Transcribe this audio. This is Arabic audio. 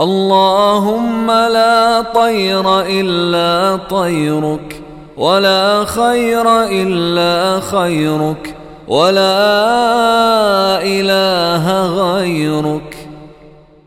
اللهم لا طير إلا طيرك ولا خير إلا خيرك ولا إله غيرك.